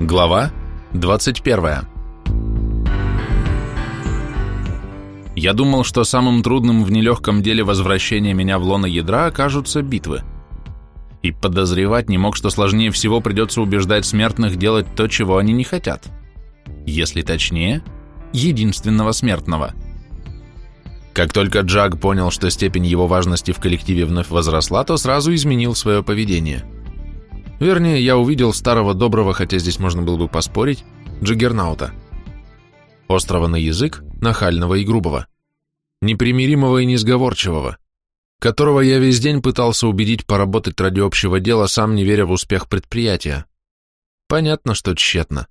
Глава 21 Я думал, что самым трудным в нелегком деле возвращения меня в лоно ядра окажутся битвы. И подозревать не мог, что сложнее всего придется убеждать смертных делать то, чего они не хотят. Если точнее, единственного смертного. Как только Джаг понял, что степень его важности в коллективе вновь возросла, то сразу изменил свое поведение – Вернее, я увидел старого доброго, хотя здесь можно было бы поспорить, Джиггернаута. Острого на язык, нахального и грубого. Непримиримого и несговорчивого, которого я весь день пытался убедить поработать ради общего дела, сам не веря в успех предприятия. Понятно, что тщетно.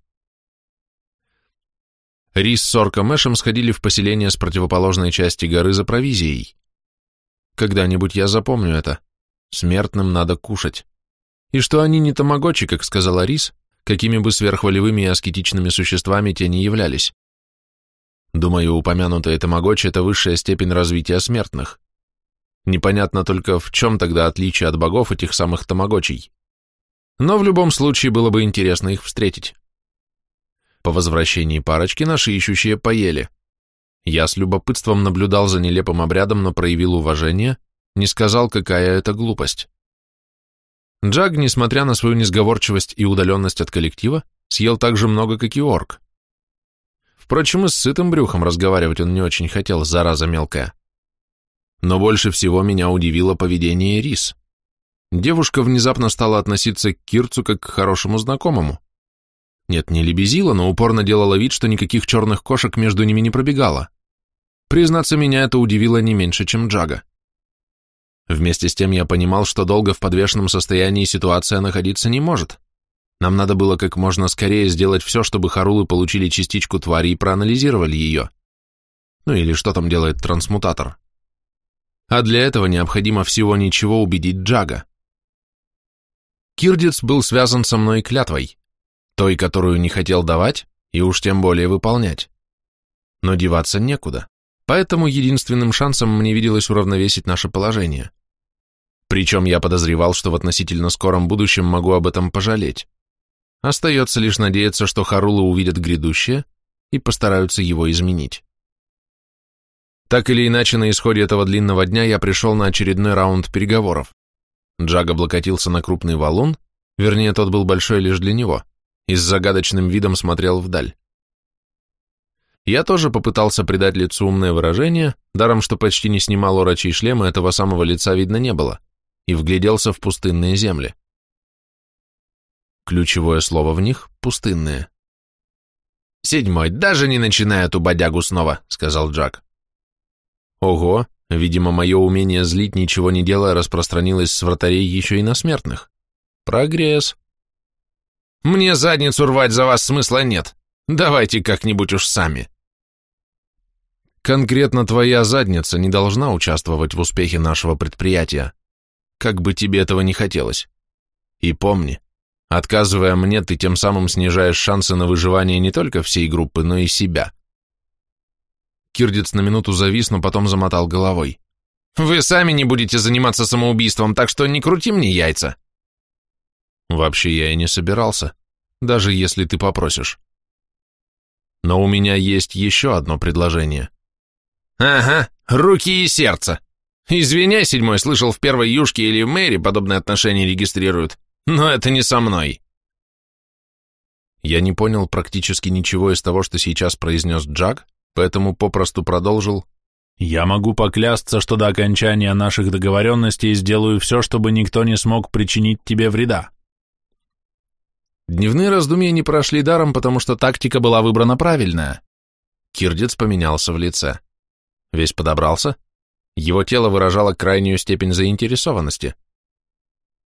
Рис с Орком Эшем сходили в поселение с противоположной части горы за провизией. Когда-нибудь я запомню это. Смертным надо кушать и что они не тамагочи, как сказала Рис, какими бы сверхволевыми и аскетичными существами те не являлись. Думаю, упомянутые тамагочи – это высшая степень развития смертных. Непонятно только, в чем тогда отличие от богов этих самых тамагочей. Но в любом случае было бы интересно их встретить. По возвращении парочки наши ищущие поели. Я с любопытством наблюдал за нелепым обрядом, но проявил уважение, не сказал, какая это глупость. Джаг, несмотря на свою несговорчивость и удаленность от коллектива, съел так же много, как и орк. Впрочем, и с сытым брюхом разговаривать он не очень хотел, зараза мелкая. Но больше всего меня удивило поведение Рис. Девушка внезапно стала относиться к Кирцу как к хорошему знакомому. Нет, не лебезила, но упорно делала вид, что никаких черных кошек между ними не пробегало. Признаться, меня это удивило не меньше, чем Джага. Вместе с тем я понимал, что долго в подвешенном состоянии ситуация находиться не может. Нам надо было как можно скорее сделать все, чтобы Харулы получили частичку твари и проанализировали ее. Ну или что там делает трансмутатор. А для этого необходимо всего ничего убедить Джага. Кирдец был связан со мной клятвой, той, которую не хотел давать и уж тем более выполнять. Но деваться некуда, поэтому единственным шансом мне виделось уравновесить наше положение. Причем я подозревал, что в относительно скором будущем могу об этом пожалеть. Остается лишь надеяться, что Харулы увидят грядущее и постараются его изменить. Так или иначе, на исходе этого длинного дня я пришел на очередной раунд переговоров. Джаг облокотился на крупный валун, вернее, тот был большой лишь для него, и с загадочным видом смотрел вдаль. Я тоже попытался придать лицу умное выражение, даром что почти не снимал урочий шлема, этого самого лица видно не было и вгляделся в пустынные земли. Ключевое слово в них — пустынные. «Седьмой, даже не начинай эту бодягу снова», — сказал Джак. Ого, видимо, мое умение злить, ничего не делая, распространилось с вратарей еще и на смертных. Прогресс. Мне задницу рвать за вас смысла нет. Давайте как-нибудь уж сами. Конкретно твоя задница не должна участвовать в успехе нашего предприятия как бы тебе этого не хотелось. И помни, отказывая мне, ты тем самым снижаешь шансы на выживание не только всей группы, но и себя. Кирдец на минуту завис, но потом замотал головой. «Вы сами не будете заниматься самоубийством, так что не крути мне яйца!» «Вообще я и не собирался, даже если ты попросишь. Но у меня есть еще одно предложение». «Ага, руки и сердце!» Извиняй, седьмой, слышал, в первой юшке или в мэри подобные отношения регистрируют, но это не со мной. Я не понял практически ничего из того, что сейчас произнес Джаг, поэтому попросту продолжил. Я могу поклясться, что до окончания наших договоренностей сделаю все, чтобы никто не смог причинить тебе вреда. Дневные раздумья не прошли даром, потому что тактика была выбрана правильная. Кирдец поменялся в лице. Весь подобрался, его тело выражало крайнюю степень заинтересованности.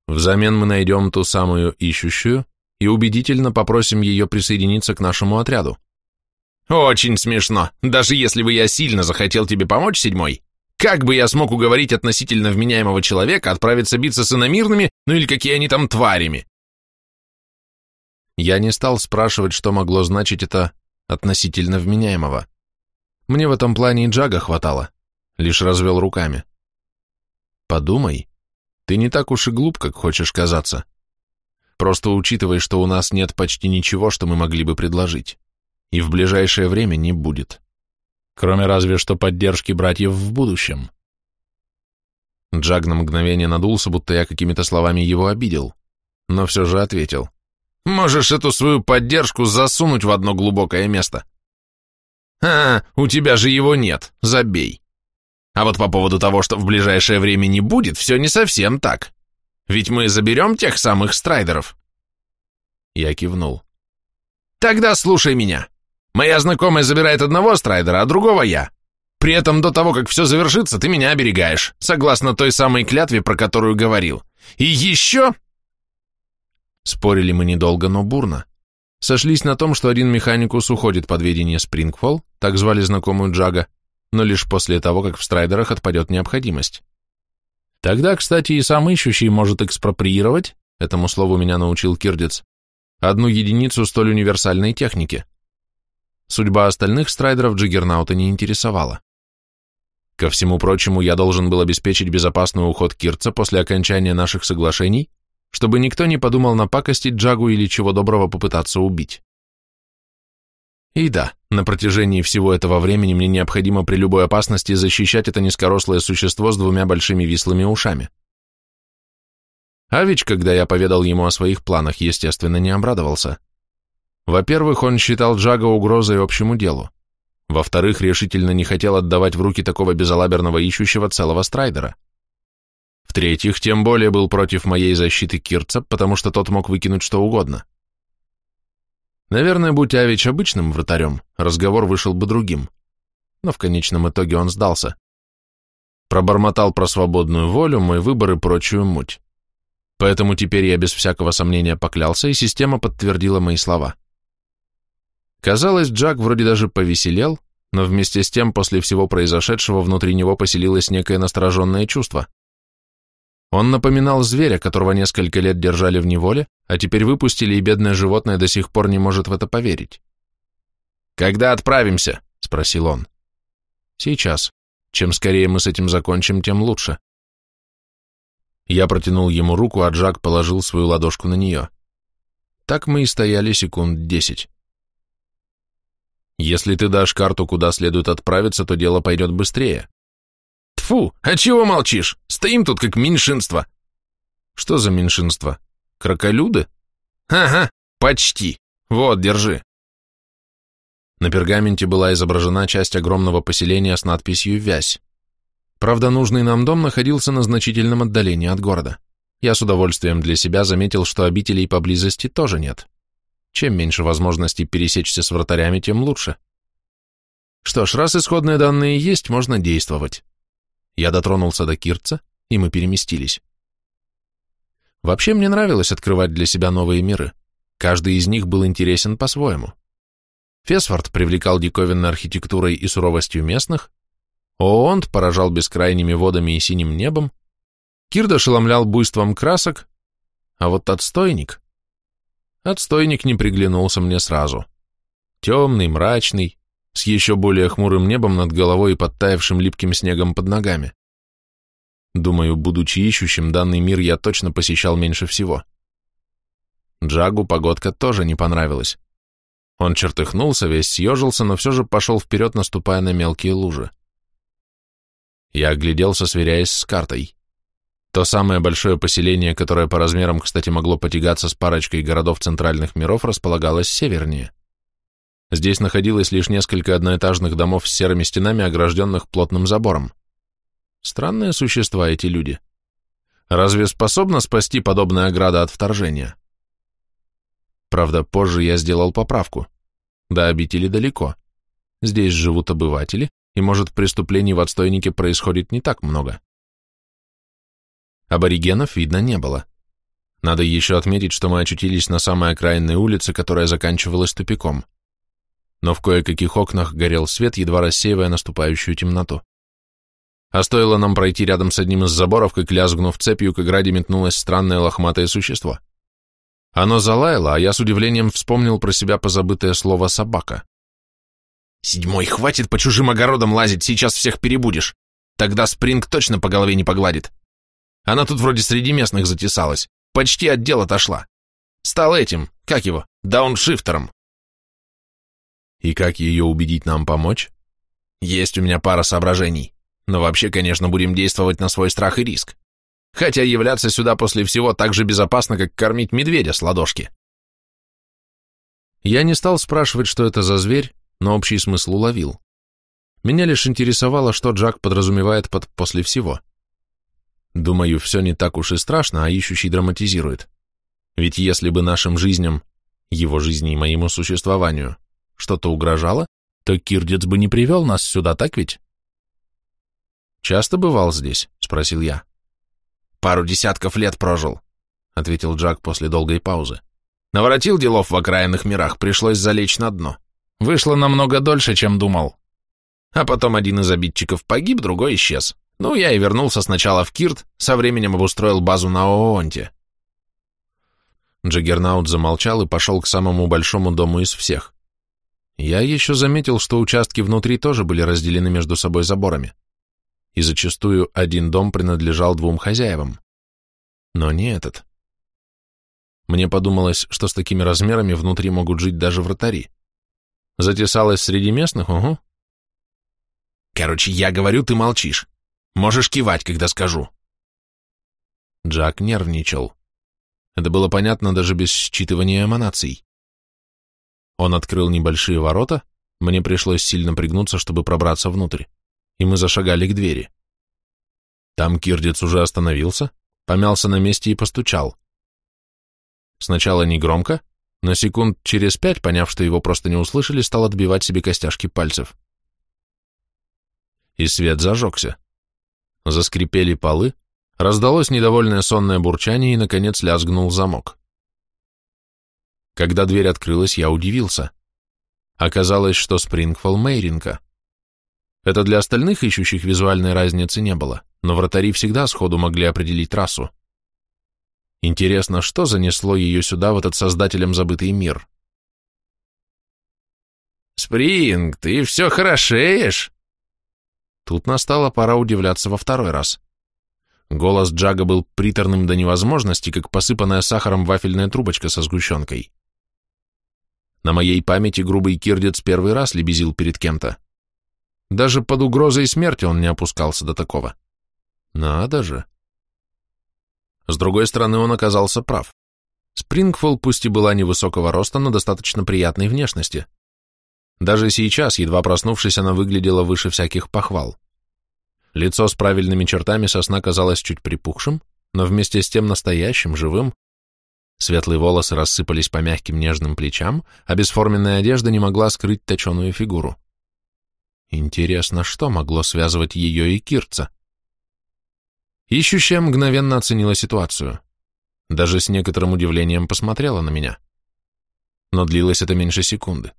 Взамен мы найдем ту самую ищущую и убедительно попросим ее присоединиться к нашему отряду. Очень смешно, даже если бы я сильно захотел тебе помочь, седьмой. Как бы я смог уговорить относительно вменяемого человека отправиться биться с иномирными, ну или какие они там тварями? Я не стал спрашивать, что могло значить это относительно вменяемого. Мне в этом плане и Джага хватало лишь развел руками. Подумай, ты не так уж и глуп, как хочешь казаться. Просто учитывай, что у нас нет почти ничего, что мы могли бы предложить. И в ближайшее время не будет. Кроме разве что поддержки братьев в будущем. Джаг на мгновение надулся, будто я какими-то словами его обидел, но все же ответил. «Можешь эту свою поддержку засунуть в одно глубокое место». «А, у тебя же его нет, забей». А вот по поводу того, что в ближайшее время не будет, все не совсем так. Ведь мы заберем тех самых страйдеров. Я кивнул. Тогда слушай меня. Моя знакомая забирает одного страйдера, а другого я. При этом до того, как все завершится, ты меня оберегаешь, согласно той самой клятве, про которую говорил. И еще... Спорили мы недолго, но бурно. Сошлись на том, что один механикус уходит под ведение Спрингфолл, так звали знакомую Джага, но лишь после того, как в страйдерах отпадет необходимость. Тогда, кстати, и сам ищущий может экспроприировать, этому слову меня научил Кирдец, одну единицу столь универсальной техники. Судьба остальных страйдеров Джиггернаута не интересовала. Ко всему прочему, я должен был обеспечить безопасный уход Кирца после окончания наших соглашений, чтобы никто не подумал напакостить Джагу или чего доброго попытаться убить. И да, на протяжении всего этого времени мне необходимо при любой опасности защищать это низкорослое существо с двумя большими вислыми ушами. Авич, когда я поведал ему о своих планах, естественно, не обрадовался. Во-первых, он считал Джага угрозой общему делу. Во-вторых, решительно не хотел отдавать в руки такого безалаберного ищущего целого страйдера. В-третьих, тем более был против моей защиты Кирца, потому что тот мог выкинуть что угодно. Наверное, будь Авич обычным вратарем, разговор вышел бы другим. Но в конечном итоге он сдался. Пробормотал про свободную волю, мой выбор и прочую муть. Поэтому теперь я без всякого сомнения поклялся, и система подтвердила мои слова. Казалось, Джак вроде даже повеселел, но вместе с тем после всего произошедшего внутри него поселилось некое настороженное чувство. Он напоминал зверя, которого несколько лет держали в неволе, а теперь выпустили, и бедное животное до сих пор не может в это поверить. «Когда отправимся?» — спросил он. «Сейчас. Чем скорее мы с этим закончим, тем лучше». Я протянул ему руку, а Джак положил свою ладошку на нее. Так мы и стояли секунд десять. «Если ты дашь карту, куда следует отправиться, то дело пойдет быстрее», Тфу, а чего молчишь? Стоим тут как меньшинство. Что за меньшинство? Кроколюды? Ага, почти. Вот, держи. На пергаменте была изображена часть огромного поселения с надписью «Вязь». Правда, нужный нам дом находился на значительном отдалении от города. Я с удовольствием для себя заметил, что обителей поблизости тоже нет. Чем меньше возможностей пересечься с вратарями, тем лучше. Что ж, раз исходные данные есть, можно действовать. Я дотронулся до Кирца, и мы переместились. Вообще мне нравилось открывать для себя новые миры. Каждый из них был интересен по-своему. Фесфорд привлекал диковинной архитектурой и суровостью местных, Оонт поражал бескрайними водами и синим небом, Кирд ошеломлял буйством красок, а вот отстойник... Отстойник не приглянулся мне сразу. Темный, мрачный, с еще более хмурым небом над головой и подтаявшим липким снегом под ногами. Думаю, будучи ищущим, данный мир я точно посещал меньше всего. Джагу погодка тоже не понравилась. Он чертыхнулся, весь съежился, но все же пошел вперед, наступая на мелкие лужи. Я огляделся, сверяясь с картой. То самое большое поселение, которое по размерам, кстати, могло потягаться с парочкой городов центральных миров, располагалось севернее. Здесь находилось лишь несколько одноэтажных домов с серыми стенами, огражденных плотным забором. Странные существа эти люди. Разве способна спасти подобная ограда от вторжения? Правда, позже я сделал поправку. До обители далеко. Здесь живут обыватели, и, может, преступлений в отстойнике происходит не так много. Аборигенов видно не было. Надо еще отметить, что мы очутились на самой окраинной улице, которая заканчивалась тупиком но в кое-каких окнах горел свет, едва рассеивая наступающую темноту. А стоило нам пройти рядом с одним из заборов, как лязгнув цепью, к ограде метнулось странное лохматое существо. Оно залаяло, а я с удивлением вспомнил про себя позабытое слово «собака». «Седьмой, хватит по чужим огородам лазить, сейчас всех перебудешь. Тогда Спринг точно по голове не погладит. Она тут вроде среди местных затесалась, почти от дел отошла. Стал этим, как его, дауншифтером. И как ее убедить нам помочь? Есть у меня пара соображений. Но вообще, конечно, будем действовать на свой страх и риск. Хотя являться сюда после всего так же безопасно, как кормить медведя с ладошки. Я не стал спрашивать, что это за зверь, но общий смысл уловил. Меня лишь интересовало, что Джак подразумевает под «после всего». Думаю, все не так уж и страшно, а ищущий драматизирует. Ведь если бы нашим жизням, его жизни и моему существованию, что-то угрожало, то Кирдец бы не привел нас сюда, так ведь? «Часто бывал здесь?» — спросил я. «Пару десятков лет прожил», — ответил Джак после долгой паузы. «Наворотил делов в окраинных мирах, пришлось залечь на дно. Вышло намного дольше, чем думал. А потом один из обидчиков погиб, другой исчез. Ну, я и вернулся сначала в Кирт, со временем обустроил базу на Оонте». Джаггернаут замолчал и пошел к самому большому дому из всех. Я еще заметил, что участки внутри тоже были разделены между собой заборами и зачастую один дом принадлежал двум хозяевам. Но не этот. Мне подумалось, что с такими размерами внутри могут жить даже вратари. Затесалась среди местных, угу. Короче, я говорю, ты молчишь. Можешь кивать, когда скажу. Джак нервничал. Это было понятно даже без считывания эманаций. Он открыл небольшие ворота, мне пришлось сильно пригнуться, чтобы пробраться внутрь и мы зашагали к двери. Там Кирдец уже остановился, помялся на месте и постучал. Сначала не громко, но секунд через пять, поняв, что его просто не услышали, стал отбивать себе костяшки пальцев. И свет зажегся. Заскрипели полы, раздалось недовольное сонное бурчание и, наконец, лязгнул замок. Когда дверь открылась, я удивился. Оказалось, что Спрингфолл Мейринка — это для остальных ищущих визуальной разницы не было, но вратари всегда сходу могли определить трассу. Интересно, что занесло ее сюда, в этот создателем забытый мир? «Спринг, ты все хорошеешь!» Тут настала пора удивляться во второй раз. Голос Джага был приторным до невозможности, как посыпанная сахаром вафельная трубочка со сгущенкой. На моей памяти грубый кирдец первый раз лебезил перед кем-то. Даже под угрозой смерти он не опускался до такого. Надо же. С другой стороны, он оказался прав. Спрингфолл пусть и была невысокого роста, но достаточно приятной внешности. Даже сейчас, едва проснувшись, она выглядела выше всяких похвал. Лицо с правильными чертами сосна казалось чуть припухшим, но вместе с тем настоящим, живым. Светлые волосы рассыпались по мягким нежным плечам, а бесформенная одежда не могла скрыть точеную фигуру. Интересно, что могло связывать ее и Кирца? Ищущая мгновенно оценила ситуацию. Даже с некоторым удивлением посмотрела на меня. Но длилось это меньше секунды.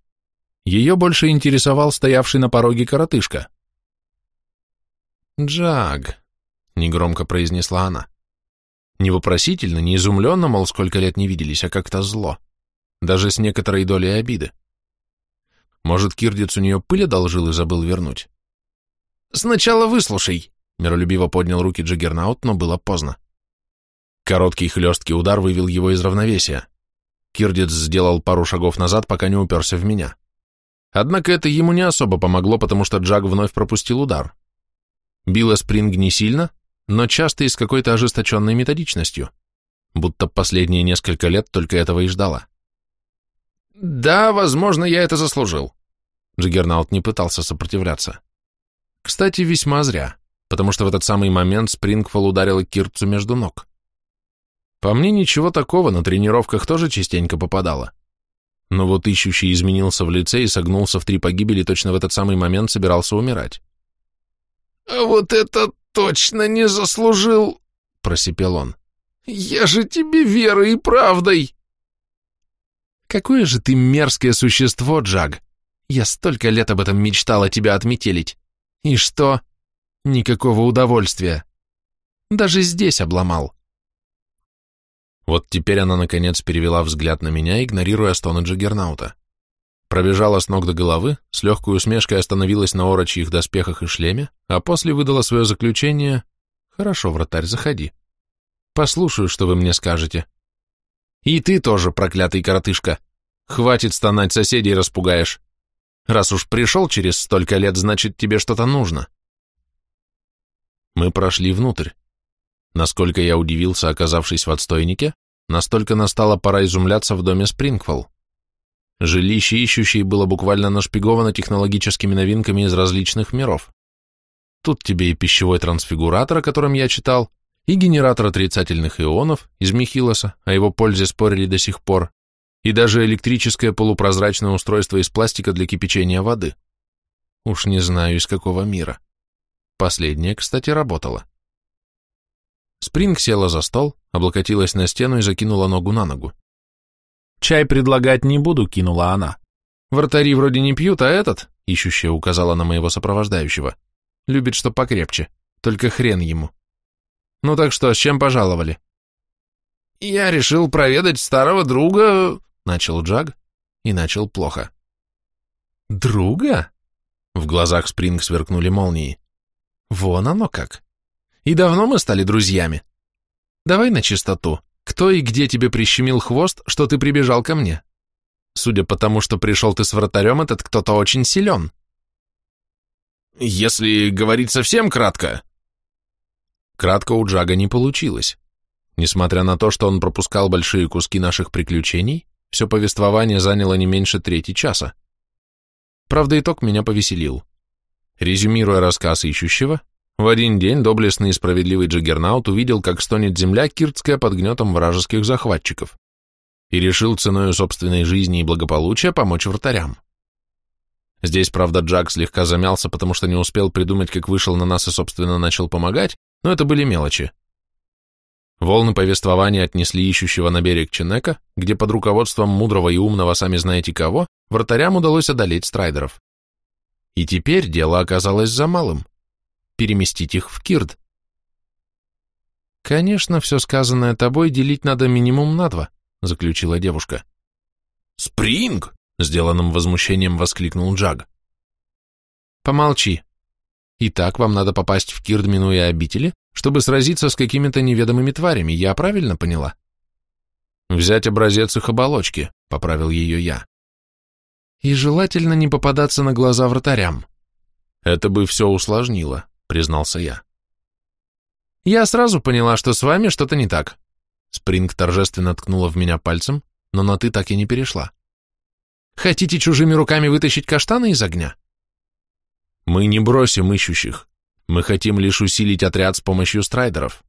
Ее больше интересовал стоявший на пороге коротышка. «Джаг», — негромко произнесла она. Не вопросительно, не изумленно, мол, сколько лет не виделись, а как-то зло. Даже с некоторой долей обиды. Может, Кирдец у нее пыль одолжил и забыл вернуть? «Сначала выслушай», — миролюбиво поднял руки Джиггернаут, но было поздно. Короткий хлесткий удар вывел его из равновесия. Кирдец сделал пару шагов назад, пока не уперся в меня. Однако это ему не особо помогло, потому что Джаг вновь пропустил удар. Била Спринг не сильно, но часто и с какой-то ожесточенной методичностью, будто последние несколько лет только этого и ждала. Да, возможно, я это заслужил. Джиггернаут не пытался сопротивляться. Кстати, весьма зря, потому что в этот самый момент Спрингфолл ударил Кирцу между ног. По мне, ничего такого, на тренировках тоже частенько попадало. Но вот ищущий изменился в лице и согнулся в три погибели, точно в этот самый момент собирался умирать. «А вот это точно не заслужил!» — просипел он. «Я же тебе верой и правдой!» Какое же ты мерзкое существо, Джаг. Я столько лет об этом мечтала тебя отметелить. И что? Никакого удовольствия. Даже здесь обломал. Вот теперь она, наконец, перевела взгляд на меня, игнорируя стоны Джаггернаута. Пробежала с ног до головы, с легкой усмешкой остановилась на орочьих доспехах и шлеме, а после выдала свое заключение «Хорошо, вратарь, заходи. Послушаю, что вы мне скажете» И ты тоже, проклятый коротышка. Хватит стонать, соседей распугаешь. Раз уж пришел через столько лет, значит, тебе что-то нужно. Мы прошли внутрь. Насколько я удивился, оказавшись в отстойнике, настолько настала пора изумляться в доме Спрингфолл. Жилище ищущей было буквально нашпиговано технологическими новинками из различных миров. Тут тебе и пищевой трансфигуратор, о котором я читал, и генератор отрицательных ионов из Михилоса, о его пользе спорили до сих пор, и даже электрическое полупрозрачное устройство из пластика для кипячения воды. Уж не знаю, из какого мира. Последнее, кстати, работало. Спринг села за стол, облокотилась на стену и закинула ногу на ногу. «Чай предлагать не буду», — кинула она. «Вратари вроде не пьют, а этот», — ищущая указала на моего сопровождающего, — «любит, что покрепче, только хрен ему». «Ну так что, с чем пожаловали?» «Я решил проведать старого друга», — начал Джаг, и начал плохо. «Друга?» В глазах Спринг сверкнули молнии. «Вон оно как. И давно мы стали друзьями? Давай на чистоту. Кто и где тебе прищемил хвост, что ты прибежал ко мне? Судя по тому, что пришел ты с вратарем, этот кто-то очень силен. Если говорить совсем кратко... Кратко у Джага не получилось. Несмотря на то, что он пропускал большие куски наших приключений, все повествование заняло не меньше трети часа. Правда, итог меня повеселил. Резюмируя рассказ ищущего, в один день доблестный и справедливый Джаггернаут увидел, как стонет земля Киртская под гнетом вражеских захватчиков и решил ценой собственной жизни и благополучия помочь вратарям. Здесь, правда, Джак слегка замялся, потому что не успел придумать, как вышел на нас и, собственно, начал помогать, но это были мелочи. Волны повествования отнесли ищущего на берег Ченека, где под руководством мудрого и умного сами знаете кого, вратарям удалось одолеть страйдеров. И теперь дело оказалось за малым переместить их в Кирд. Конечно, все сказанное тобой делить надо минимум на два, заключила девушка. Спринг! Сделанным возмущением воскликнул Джаг. Помолчи. Итак, вам надо попасть в Кирд, минуя обители, чтобы сразиться с какими-то неведомыми тварями, я правильно поняла? Взять образец их оболочки, поправил ее я. И желательно не попадаться на глаза вратарям. Это бы все усложнило признался я. Я сразу поняла, что с вами что-то не так. Спринг торжественно ткнула в меня пальцем, но на «ты» так и не перешла. Хотите чужими руками вытащить каштаны из огня? Мы не бросим ищущих. Мы хотим лишь усилить отряд с помощью страйдеров.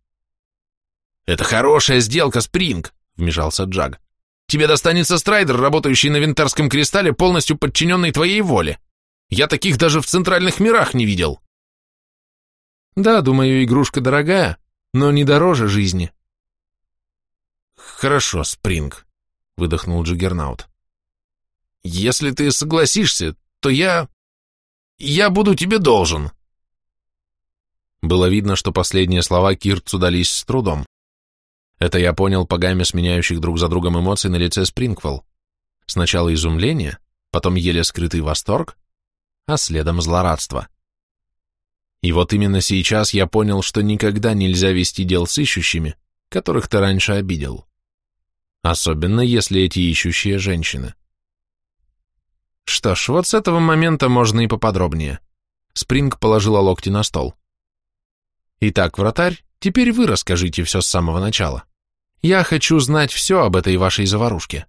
Это хорошая сделка, Спринг, вмешался Джаг. Тебе достанется страйдер, работающий на винтарском кристалле, полностью подчиненный твоей воле. Я таких даже в центральных мирах не видел. Да, думаю, игрушка дорогая, но не дороже жизни. Хорошо, Спринг, выдохнул Джиггернаут. Если ты согласишься, то я... я буду тебе должен. Было видно, что последние слова Кирцу дались с трудом. Это я понял по гамме сменяющих друг за другом эмоций на лице Спрингвелл. Сначала изумление, потом еле скрытый восторг, а следом злорадство. И вот именно сейчас я понял, что никогда нельзя вести дел с ищущими, которых ты раньше обидел. Особенно если эти ищущие женщины. Что ж, вот с этого момента можно и поподробнее. Спринг положила локти на стол. Итак, вратарь, теперь вы расскажите все с самого начала. Я хочу знать все об этой вашей заварушке.